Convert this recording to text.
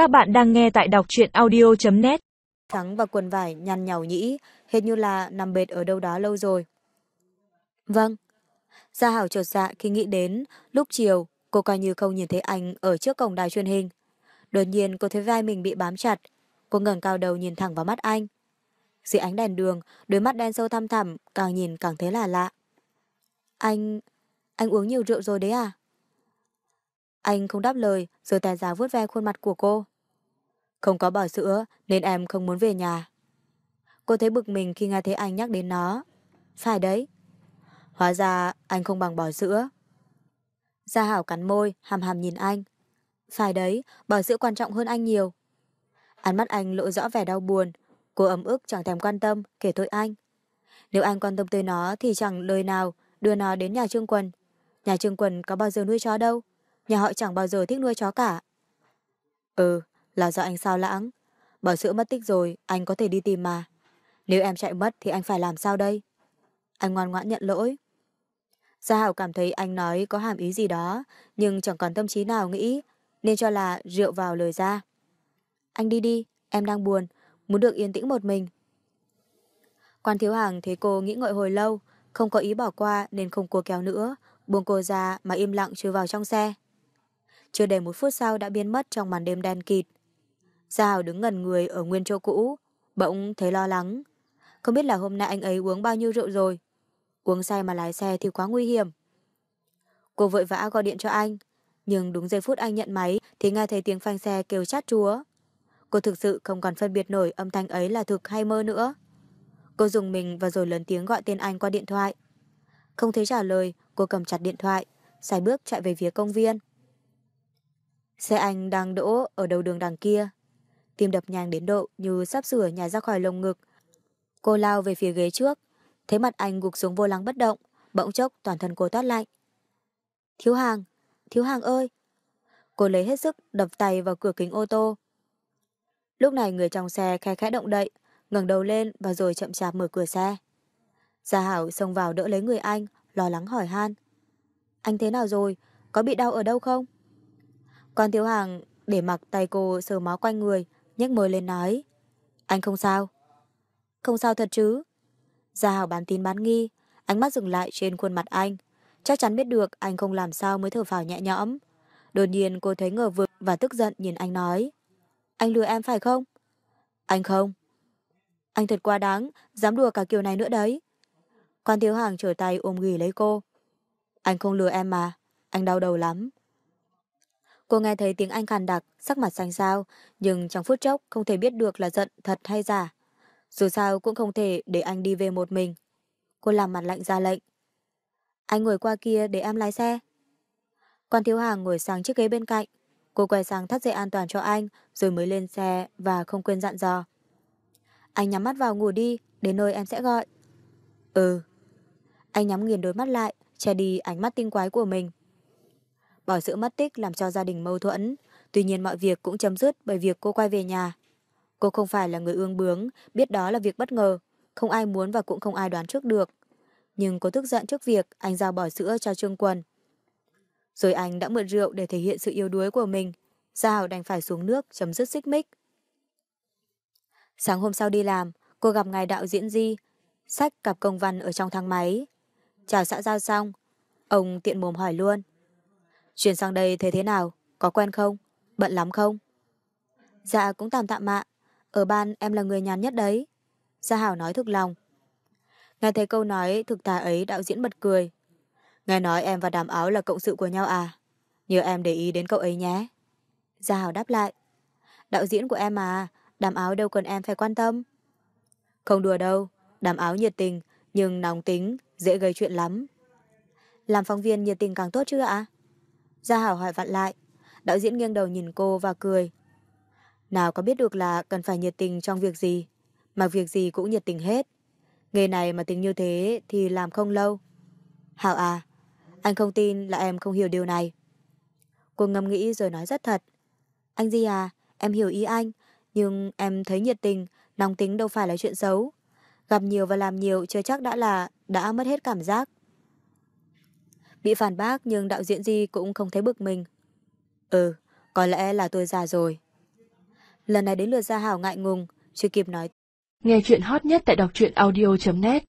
Các bạn đang nghe tại đọc truyện audio.net Trắng và quần vải nhằn nhào nhĩ, hết như là nằm bệt ở đâu đó lâu rồi. Vâng. Gia Hảo chột dạ khi nghĩ đến lúc chiều cô coi như không nhìn thấy anh ở trước cổng đài truyền hình. Đột nhiên cô thấy vai mình bị bám chặt. Cô ngẩng cao đầu nhìn thẳng vào mắt anh. Dưới ánh đèn đường, đôi mắt đen sâu thăm thẳm càng nhìn càng thấy là lạ. Anh... anh uống nhiều rượu rồi đấy à? Anh không đáp lời, rồi tài giá vuốt ve khuôn mặt của cô. Không có bò sữa, nên em không muốn về nhà. Cô thấy bực mình khi nghe thấy anh nhắc đến nó. Phải đấy. Hóa ra anh không bằng bò sữa. Gia Hảo cắn môi, hàm hàm nhìn anh. Phải đấy, bò sữa quan trọng hơn anh nhiều. Ánh mắt anh lộ rõ vẻ đau buồn. Cô ấm ức chẳng thèm quan tâm, kể tội anh. Nếu anh quan tâm tới nó thì chẳng lời nào đưa nó đến nhà Trương Quần. Nhà Trương Quần có bao giờ nuôi chó đâu. Nhà họ chẳng bao giờ thích nuôi chó cả. Ừ, là do anh sao lãng. bảo sữa mất tích rồi, anh có thể đi tìm mà. Nếu em chạy mất thì anh phải làm sao đây? Anh ngoan ngoãn nhận lỗi. Gia Hảo cảm thấy anh nói có hàm ý gì đó, nhưng chẳng còn tâm trí nào nghĩ, nên cho là rượu vào lời ra. Anh đi đi, em đang buồn, muốn được yên tĩnh một mình. Quan thiếu hàng thấy cô nghĩ ngợi hồi lâu, không có ý bỏ qua nên không cố kéo nữa, buông cô ra mà im lặng chui vào trong xe. Chưa đầy một phút sau đã biến mất trong màn đêm đen kịt. Gia đứng ngẩn người ở nguyên chỗ cũ, bỗng thấy lo lắng. Không biết là hôm nay anh ấy uống bao nhiêu rượu rồi. Uống say mà lái xe thì quá nguy hiểm. Cô vội vã gọi điện cho anh, nhưng đúng giây phút anh nhận máy thì nghe thấy tiếng phanh xe kêu chát chúa. Cô thực sự không còn phân biệt nổi âm thanh ấy là thực hay mơ nữa. Cô dùng mình và rồi lớn tiếng gọi tên anh qua điện thoại. Không thấy trả lời, cô cầm chặt điện thoại, xài bước chạy về phía công viên. Xe anh đang đỗ ở đầu đường đằng kia. Tim đập nhanh đến độ như sắp sửa nhà ra khỏi lồng ngực. Cô lao về phía ghế trước, thấy mặt anh gục xuống vô lăng bất động, bỗng chốc toàn thân cô toát lạnh. Thiếu hàng, thiếu hàng ơi! Cô lấy hết sức đập tay vào cửa kính ô tô. Lúc này người trong xe khe khẽ động đậy, ngẩng đầu lên và rồi chậm chạp mở cửa xe. Gia Hảo xông vào đỡ lấy người anh, lo lắng hỏi han. Anh thế nào rồi? Có bị đau ở đâu không? Con thiếu hàng để mặc tay cô sờ máu quanh người, nhếch môi lên nói. Anh không sao. Không sao thật chứ. Gia Hảo bán tin bán nghi, ánh mắt dừng lại trên khuôn mặt anh. Chắc chắn biết được anh không làm sao mới thở phào nhẹ nhõm. Đột nhiên cô thấy ngờ vực và tức giận nhìn anh nói. Anh lừa em phải không? Anh không. Anh thật quá đáng, dám đùa cả kiểu này nữa đấy. quan thiếu hàng trở tay ôm ghì lấy cô. Anh không lừa em mà, anh đau đầu lắm. Cô nghe thấy tiếng anh khàn đặc, sắc mặt xanh xao, nhưng trong phút chốc không thể biết được là giận thật hay giả. Dù sao cũng không thể để anh đi về một mình. Cô làm mặt lạnh ra lệnh. Anh ngồi qua kia để em lái xe. Quan thiếu hàng ngồi sang chiếc ghế bên cạnh. Cô quay sang thắt dây an toàn cho anh, rồi mới lên xe và không quên dặn dò. Anh nhắm mắt vào ngủ đi, đến nơi em sẽ gọi. Ừ. Anh nhắm nghiền đôi mắt lại, che đi ánh mắt tinh quái của mình. Bỏ sữa mất tích làm cho gia đình mâu thuẫn. Tuy nhiên mọi việc cũng chấm dứt bởi việc cô quay về nhà. Cô không phải là người ương bướng, biết đó là việc bất ngờ. Không ai muốn và cũng không ai đoán trước được. Nhưng cô tức giận trước việc anh giao bỏ sữa cho Trương Quân. Rồi anh đã mượn rượu để thể hiện sự yếu đuối của mình. Giao đành phải xuống nước chấm dứt xích mích. Sáng hôm sau đi làm, cô gặp ngài đạo diễn Di, sách cặp công văn ở trong thang máy. Chào xã giao xong, ông tiện mồm hỏi luôn. Chuyển sang đây thế thế nào? Có quen không? Bận lắm không? Dạ cũng tạm tạm ạ. Ở ban em là người nhàn nhất đấy. Gia Hảo nói thực lòng. Nghe thấy câu nói thực tài ấy đạo diễn bật cười. Nghe nói em và đàm áo là cộng sự của nhau à? Nhờ em để ý đến cậu ấy nhé. Gia Hảo đáp lại. Đạo diễn của em à, đàm áo đâu cần em phải quan tâm. Không đùa đâu, đàm áo nhiệt tình, nhưng nóng tính, dễ gây chuyện lắm. Làm phóng viên nhiệt tình càng tốt chứ ạ? Gia Hảo hỏi vặn lại. Đạo diễn nghiêng đầu nhìn cô và cười. Nào có biết được là cần phải nhiệt tình trong việc gì, mà việc gì cũng nhiệt tình hết. Nghề này mà tính như thế thì làm không lâu. Hảo à, anh không tin là em không hiểu điều này. Cô ngâm nghĩ rồi nói rất thật. Anh gì à, em hiểu ý anh, nhưng em thấy nhiệt tình, nóng tính đâu phải là chuyện xấu. Gặp nhiều và làm nhiều chưa chắc đã là đã mất hết cảm giác. Bị phản bác nhưng đạo diễn Di cũng không thấy bực mình. Ừ, có lẽ là tôi già rồi. Lần này đến lượt Gia Hảo ngại ngùng, chưa kịp nói. Nghe chuyện hot nhất tại đọc truyện audio.net